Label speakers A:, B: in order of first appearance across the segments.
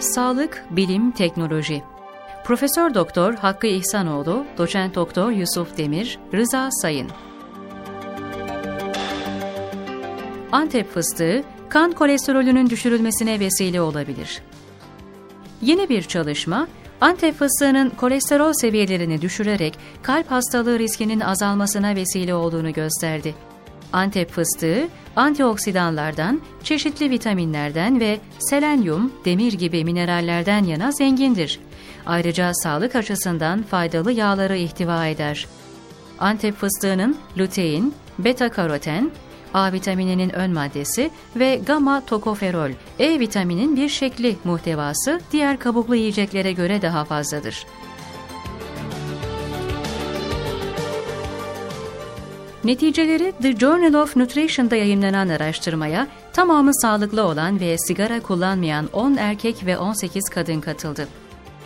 A: Sağlık, Bilim, Teknoloji Profesör Doktor Hakkı İhsanoğlu, Doçent Doktor Yusuf Demir, Rıza Sayın Antep fıstığı, kan kolesterolünün düşürülmesine vesile olabilir. Yeni bir çalışma, Antep fıstığının kolesterol seviyelerini düşürerek kalp hastalığı riskinin azalmasına vesile olduğunu gösterdi. Antep fıstığı, antioksidanlardan, çeşitli vitaminlerden ve selenyum, demir gibi minerallerden yana zengindir. Ayrıca sağlık açısından faydalı yağları ihtiva eder. Antep fıstığının lutein, beta karoten, A vitamininin ön maddesi ve gamma tokoferol, E vitaminin bir şekli muhtevası diğer kabuklu yiyeceklere göre daha fazladır. Neticeleri The Journal of Nutrition'da yayınlanan araştırmaya tamamı sağlıklı olan ve sigara kullanmayan 10 erkek ve 18 kadın katıldı.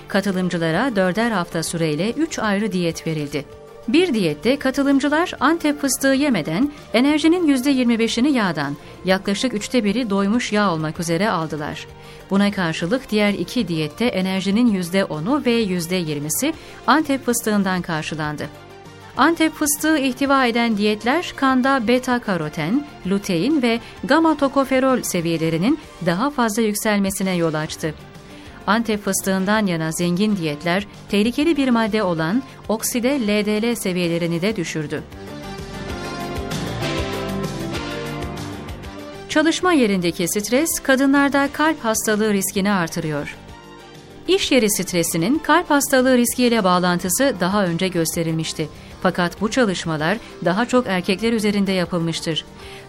A: Katılımcılara 4'er hafta süreyle 3 ayrı diyet verildi. Bir diyette katılımcılar Antep fıstığı yemeden enerjinin %25'ini yağdan, yaklaşık üçte biri doymuş yağ olmak üzere aldılar. Buna karşılık diğer iki diyette enerjinin %10'u ve %20'si Antep fıstığından karşılandı. Antep fıstığı ihtiva eden diyetler kanda beta karoten, lutein ve gamma tokoferol seviyelerinin daha fazla yükselmesine yol açtı. Antep fıstığından yana zengin diyetler tehlikeli bir madde olan okside LDL seviyelerini de düşürdü. Çalışma yerindeki stres kadınlarda kalp hastalığı riskini artırıyor. İş yeri stresinin kalp hastalığı riskiyle bağlantısı daha önce gösterilmişti. Fakat bu çalışmalar daha çok erkekler üzerinde yapılmıştır.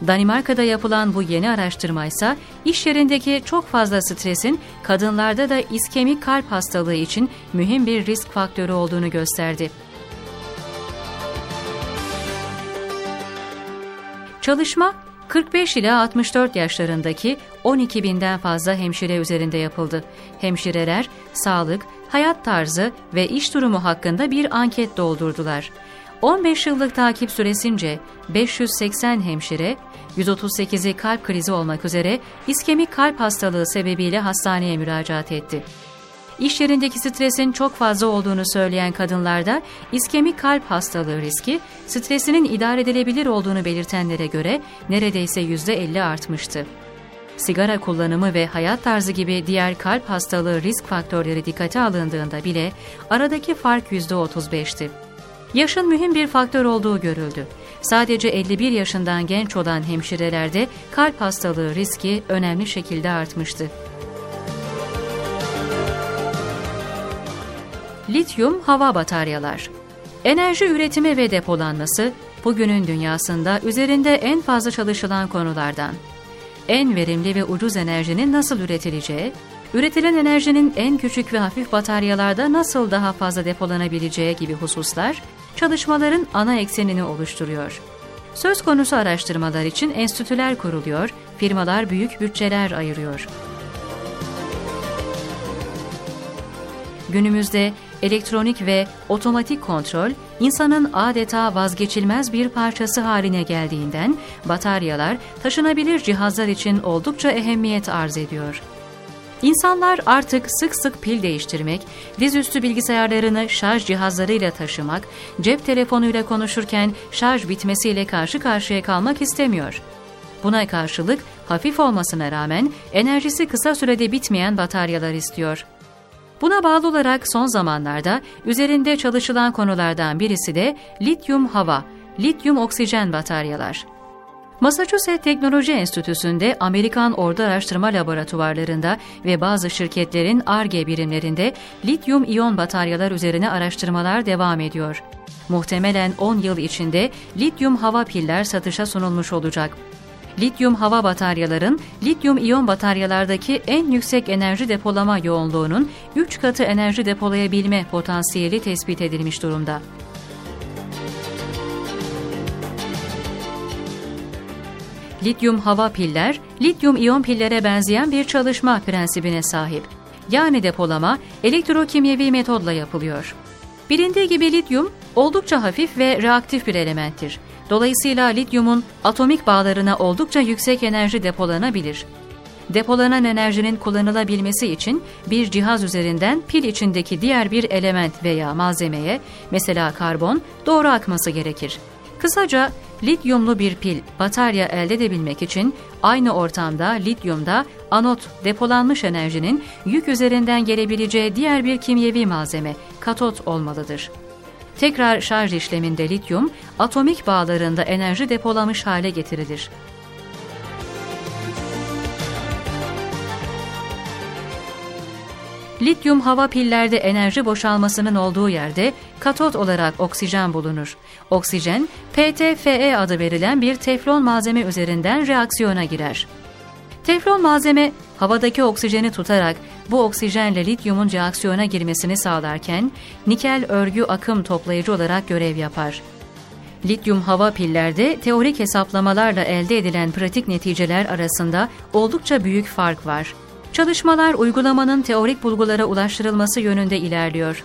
A: Danimarka'da yapılan bu yeni araştırma ise iş yerindeki çok fazla stresin kadınlarda da iskemik kalp hastalığı için mühim bir risk faktörü olduğunu gösterdi. Çalışma 45 ila 64 yaşlarındaki 12 binden fazla hemşire üzerinde yapıldı. Hemşireler sağlık, hayat tarzı ve iş durumu hakkında bir anket doldurdular. 15 yıllık takip süresince 580 hemşire, 138'i kalp krizi olmak üzere iskemik kalp hastalığı sebebiyle hastaneye müracaat etti. İş yerindeki stresin çok fazla olduğunu söyleyen kadınlarda iskemik kalp hastalığı riski stresinin idare edilebilir olduğunu belirtenlere göre neredeyse %50 artmıştı. Sigara kullanımı ve hayat tarzı gibi diğer kalp hastalığı risk faktörleri dikkate alındığında bile aradaki fark %35'ti. Yaşın mühim bir faktör olduğu görüldü. Sadece 51 yaşından genç olan hemşirelerde kalp hastalığı riski önemli şekilde artmıştı. Lityum hava bataryalar Enerji üretimi ve depolanması bugünün dünyasında üzerinde en fazla çalışılan konulardan. En verimli ve ucuz enerjinin nasıl üretileceği, üretilen enerjinin en küçük ve hafif bataryalarda nasıl daha fazla depolanabileceği gibi hususlar çalışmaların ana eksenini oluşturuyor. Söz konusu araştırmalar için enstitüler kuruluyor, firmalar büyük bütçeler ayırıyor. Günümüzde elektronik ve otomatik kontrol insanın adeta vazgeçilmez bir parçası haline geldiğinden bataryalar taşınabilir cihazlar için oldukça ehemmiyet arz ediyor. İnsanlar artık sık sık pil değiştirmek, dizüstü bilgisayarlarını şarj cihazlarıyla taşımak, cep telefonuyla konuşurken şarj bitmesiyle karşı karşıya kalmak istemiyor. Buna karşılık hafif olmasına rağmen enerjisi kısa sürede bitmeyen bataryalar istiyor. Buna bağlı olarak son zamanlarda üzerinde çalışılan konulardan birisi de lityum hava, lityum oksijen bataryalar. Massachusetts Teknoloji Enstitüsü'nde Amerikan Ordu Araştırma Laboratuvarlarında ve bazı şirketlerin ARGE birimlerinde lityum iyon bataryalar üzerine araştırmalar devam ediyor. Muhtemelen 10 yıl içinde lityum hava piller satışa sunulmuş olacak. Lityum hava bataryaların lityum iyon bataryalardaki en yüksek enerji depolama yoğunluğunun 3 katı enerji depolayabilme potansiyeli tespit edilmiş durumda. Lityum hava piller, lityum iyon pillere benzeyen bir çalışma prensibine sahip. Yani depolama elektrokimyevi metodla yapılıyor. Bilindiği gibi lityum oldukça hafif ve reaktif bir elementtir. Dolayısıyla lityumun atomik bağlarına oldukça yüksek enerji depolanabilir. depolanan enerjinin kullanılabilmesi için bir cihaz üzerinden pil içindeki diğer bir element veya malzemeye, mesela karbon, doğru akması gerekir. Kısaca lityumlu bir pil, batarya elde edebilmek için aynı ortamda lityumda anot depolanmış enerjinin yük üzerinden gelebileceği diğer bir kimyevi malzeme, katot olmalıdır. Tekrar şarj işleminde lityum, atomik bağlarında enerji depolamış hale getirilir. Lityum hava pillerde enerji boşalmasının olduğu yerde katot olarak oksijen bulunur. Oksijen, PTFE adı verilen bir teflon malzeme üzerinden reaksiyona girer. Teflon malzeme havadaki oksijeni tutarak bu oksijenle lityumun reaksiyona girmesini sağlarken nikel örgü akım toplayıcı olarak görev yapar. Lityum hava pillerde teorik hesaplamalarla elde edilen pratik neticeler arasında oldukça büyük fark var. Çalışmalar uygulamanın teorik bulgulara ulaştırılması yönünde ilerliyor.